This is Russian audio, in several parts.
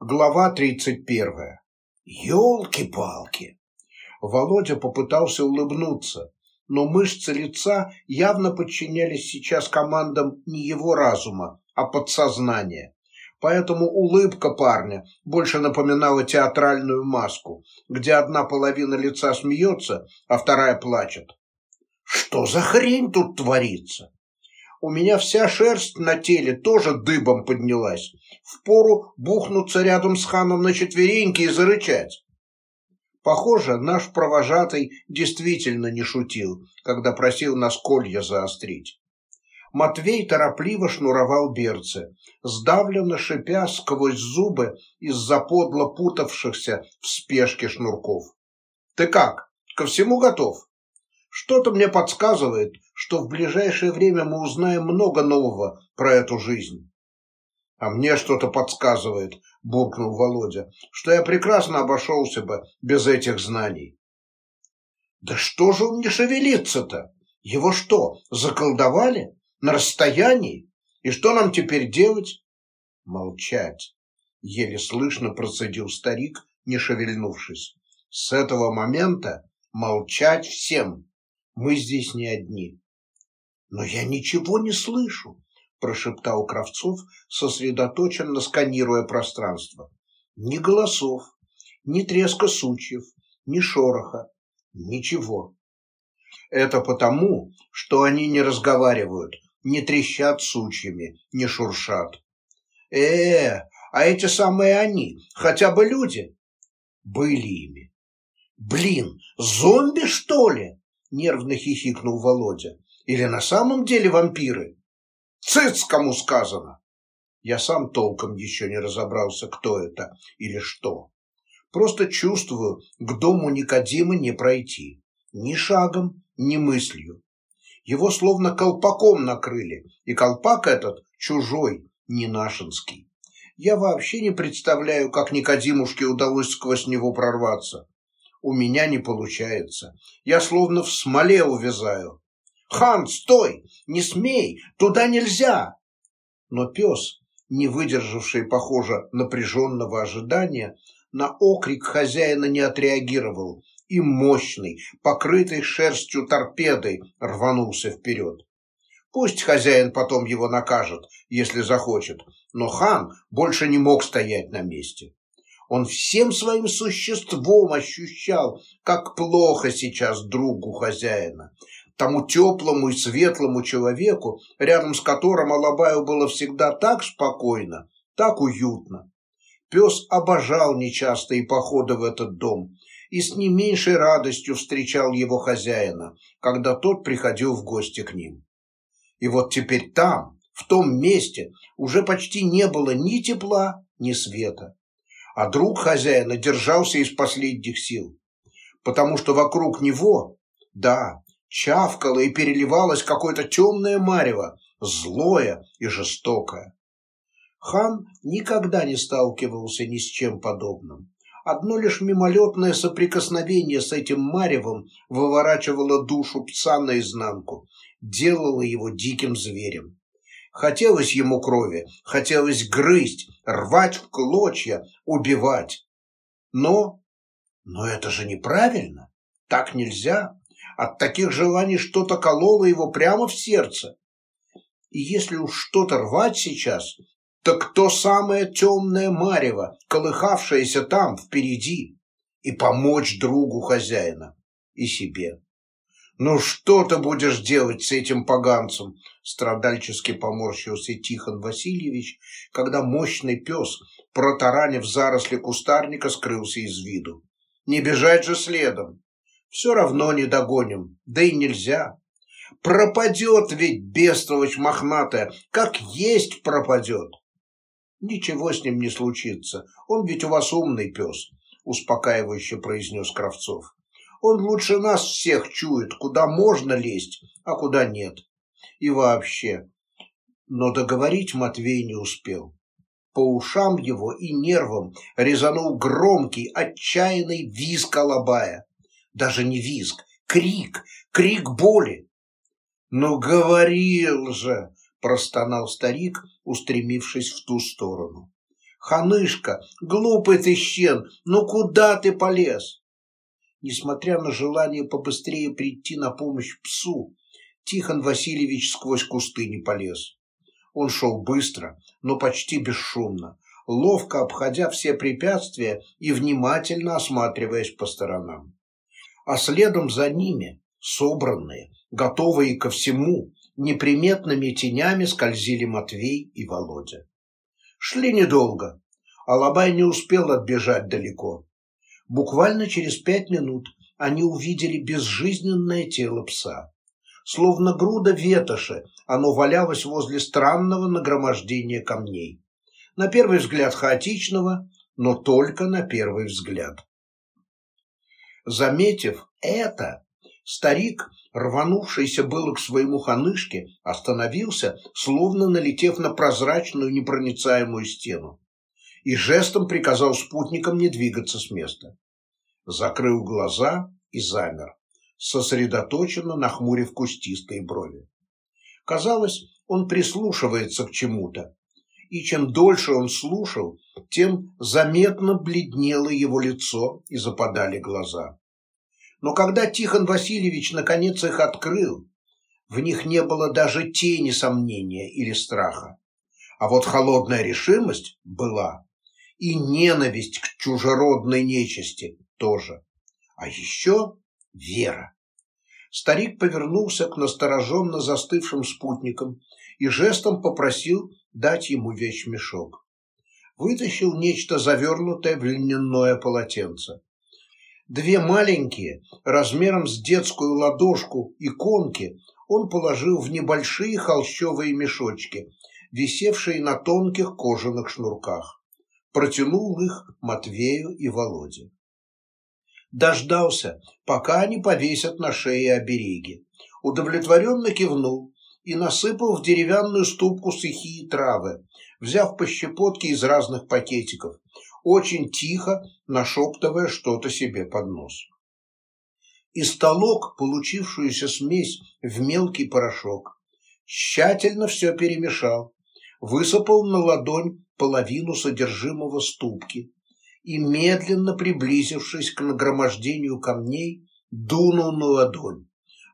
Глава тридцать первая. Ёлки-палки! Володя попытался улыбнуться, но мышцы лица явно подчинялись сейчас командам не его разума, а подсознания. Поэтому улыбка парня больше напоминала театральную маску, где одна половина лица смеется, а вторая плачет. Что за хрень тут творится? У меня вся шерсть на теле тоже дыбом поднялась. Впору бухнуться рядом с ханом на четвереньки и зарычать. Похоже, наш провожатый действительно не шутил, когда просил нас колья заострить. Матвей торопливо шнуровал берцы, сдавленно шипя сквозь зубы из-за подло путавшихся в спешке шнурков. «Ты как, ко всему готов?» Что-то мне подсказывает, что в ближайшее время мы узнаем много нового про эту жизнь. А мне что-то подсказывает, буркнул Володя, что я прекрасно обошелся бы без этих знаний. Да что же он не шевелится-то? Его что, заколдовали? На расстоянии? И что нам теперь делать? Молчать. Еле слышно процедил старик, не шевельнувшись. С этого момента молчать всем. Мы здесь не одни. Но я ничего не слышу, прошептал Кравцов, сосредоточенно сканируя пространство. Ни голосов, ни треска сучьев, ни шороха, ничего. Это потому, что они не разговаривают, не трещат сучьями, не шуршат. Э, а эти самые они, хотя бы люди, были ими. Блин, зомби, что ли? Нервно хихикнул Володя. Или на самом деле вампиры? Цыц, кому сказано! Я сам толком еще не разобрался, кто это или что. Просто чувствую, к дому Никодима не пройти. Ни шагом, ни мыслью. Его словно колпаком накрыли, и колпак этот чужой, не нашинский. Я вообще не представляю, как Никодимушке удалось сквозь него прорваться у меня не получается. Я словно в смоле увязаю. «Хан, стой! Не смей! Туда нельзя!» Но пес, не выдержавший, похоже, напряженного ожидания, на окрик хозяина не отреагировал и мощный, покрытый шерстью торпедой, рванулся вперед. Пусть хозяин потом его накажет, если захочет, но хан больше не мог стоять на месте. Он всем своим существом ощущал, как плохо сейчас другу хозяина, тому теплому и светлому человеку, рядом с которым Алабаю было всегда так спокойно, так уютно. Пес обожал нечастые походы в этот дом и с не меньшей радостью встречал его хозяина, когда тот приходил в гости к ним. И вот теперь там, в том месте, уже почти не было ни тепла, ни света а друг хозяина держался из последних сил, потому что вокруг него, да, чавкало и переливалось какое-то темное марево, злое и жестокое. Хан никогда не сталкивался ни с чем подобным. Одно лишь мимолетное соприкосновение с этим маревом выворачивало душу пса наизнанку, делало его диким зверем. Хотелось ему крови, хотелось грызть, рвать в клочья, убивать. Но... Но это же неправильно. Так нельзя. От таких желаний что-то кололо его прямо в сердце. И если уж что-то рвать сейчас, так то самое темное марево, колыхавшееся там, впереди, и помочь другу хозяина и себе. «Ну что ты будешь делать с этим поганцем?» страдальчески поморщился Тихон Васильевич, когда мощный пес, протаранив заросли кустарника, скрылся из виду. «Не бежать же следом! Все равно не догоним, да и нельзя. Пропадет ведь бестолочь мохнатая, как есть пропадет!» «Ничего с ним не случится, он ведь у вас умный пес», успокаивающе произнес Кравцов. Он лучше нас всех чует, куда можно лезть, а куда нет. И вообще. Но договорить Матвей не успел. По ушам его и нервам резанул громкий, отчаянный визг Алабая. Даже не визг, крик, крик боли. «Ну, говорил же!» – простонал старик, устремившись в ту сторону. Ханышка, глупый ты щен, ну куда ты полез? Несмотря на желание побыстрее прийти на помощь псу, Тихон Васильевич сквозь кусты не полез. Он шел быстро, но почти бесшумно, ловко обходя все препятствия и внимательно осматриваясь по сторонам. А следом за ними, собранные, готовые ко всему, неприметными тенями скользили Матвей и Володя. Шли недолго. Алабай не успел отбежать далеко. Буквально через пять минут они увидели безжизненное тело пса. Словно груда ветоши, оно валялось возле странного нагромождения камней. На первый взгляд хаотичного, но только на первый взгляд. Заметив это, старик, рванувшийся было к своему ханышке, остановился, словно налетев на прозрачную непроницаемую стену и жестом приказал спутникам не двигаться с места. Закрыл глаза и замер, сосредоточенно нахмурив кустистые брови. Казалось, он прислушивается к чему-то, и чем дольше он слушал, тем заметно бледнело его лицо и западали глаза. Но когда Тихон Васильевич наконец их открыл, в них не было даже тени сомнения или страха. А вот холодная решимость была и ненависть к чужеродной нечисти тоже. А еще вера. Старик повернулся к настороженно застывшим спутникам и жестом попросил дать ему вещмешок. Вытащил нечто завернутое в льняное полотенце. Две маленькие, размером с детскую ладошку, иконки он положил в небольшие холщовые мешочки, висевшие на тонких кожаных шнурках протянул их Матвею и Володе. Дождался, пока они повесят на шее обереги. Удовлетворенно кивнул и насыпал в деревянную ступку сухие травы, взяв по щепотке из разных пакетиков, очень тихо нашептывая что-то себе под нос. И столок получившуюся смесь в мелкий порошок, тщательно все перемешал, высыпал на ладонь половину содержимого ступки и, медленно приблизившись к нагромождению камней, дунул на ладонь,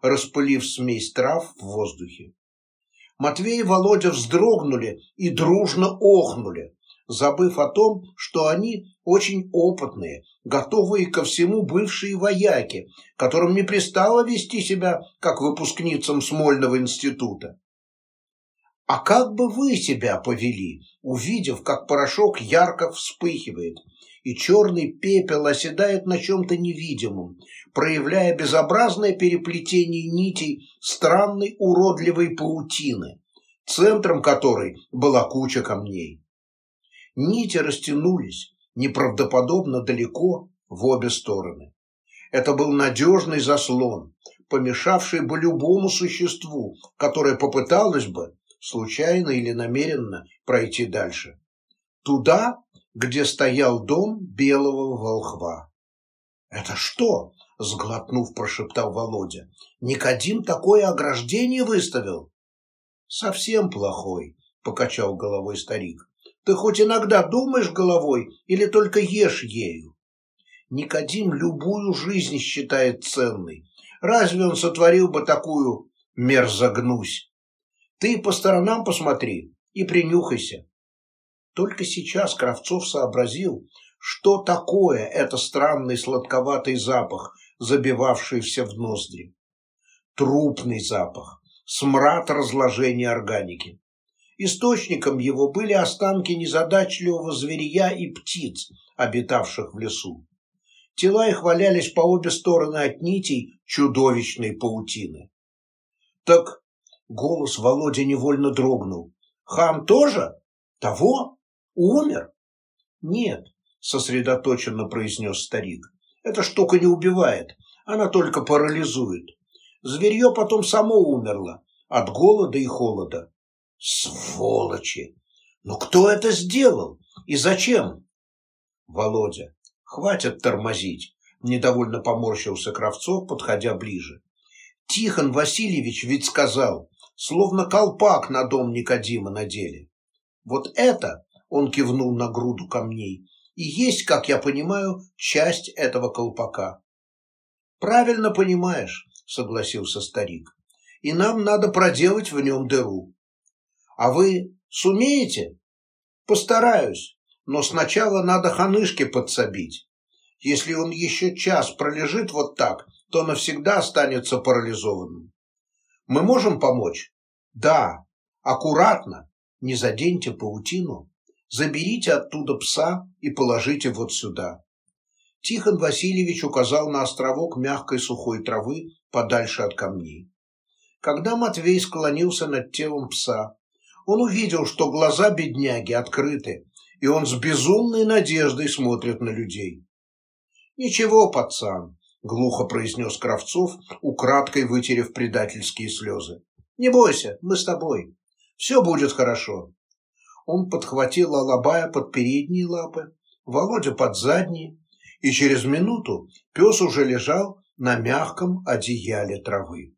распылив смесь трав в воздухе. Матвей и Володя вздрогнули и дружно охнули, забыв о том, что они очень опытные, готовые ко всему бывшие вояки, которым не пристало вести себя как выпускницам Смольного института. А как бы вы себя повели, увидев, как порошок ярко вспыхивает, и черный пепел оседает на чем-то невидимом, проявляя безобразное переплетение нитей странной уродливой паутины, центром которой была куча камней. Нити растянулись неправдоподобно далеко в обе стороны. Это был надежный заслон, помешавший бы любому существу, которое попыталось бы случайно или намеренно пройти дальше. Туда, где стоял дом белого волхва. «Это что?» — сглотнув, прошептал Володя. «Никодим такое ограждение выставил?» «Совсем плохой», — покачал головой старик. «Ты хоть иногда думаешь головой или только ешь ею?» Никодим любую жизнь считает ценной. Разве он сотворил бы такую мерзогнусь? Ты по сторонам посмотри и принюхайся. Только сейчас Кравцов сообразил, что такое это странный сладковатый запах, забивавшийся в ноздри. Трупный запах, смрад разложения органики. Источником его были останки незадачливого зверя и птиц, обитавших в лесу. Тела их валялись по обе стороны от нитей чудовищной паутины. Так Голос Володи невольно дрогнул. «Хам тоже? Того? Умер?» «Нет», — сосредоточенно произнес старик. «Эта штука не убивает, она только парализует. Зверье потом само умерло от голода и холода». «Сволочи! Но кто это сделал? И зачем?» «Володя, хватит тормозить», — недовольно поморщился Кравцов, подходя ближе. «Тихон Васильевич ведь сказал, словно колпак на дом Никодима надели. Вот это Он кивнул на груду камней. И есть, как я понимаю, часть этого колпака. Правильно понимаешь, согласился старик. И нам надо проделать в нем дыру. А вы сумеете? Постараюсь, но сначала надо ханышки подсобить. Если он еще час пролежит вот так, то навсегда останется парализованным. Мы можем помочь? Да, аккуратно, не заденьте паутину. Заберите оттуда пса и положите вот сюда. Тихон Васильевич указал на островок мягкой сухой травы подальше от камней. Когда Матвей склонился над телом пса, он увидел, что глаза бедняги открыты, и он с безумной надеждой смотрит на людей. «Ничего, пацан», — глухо произнес Кравцов, украдкой вытерев предательские слезы. «Не бойся, мы с тобой. Все будет хорошо». Он подхватил Алабая под передние лапы, Володя под задние, и через минуту пес уже лежал на мягком одеяле травы.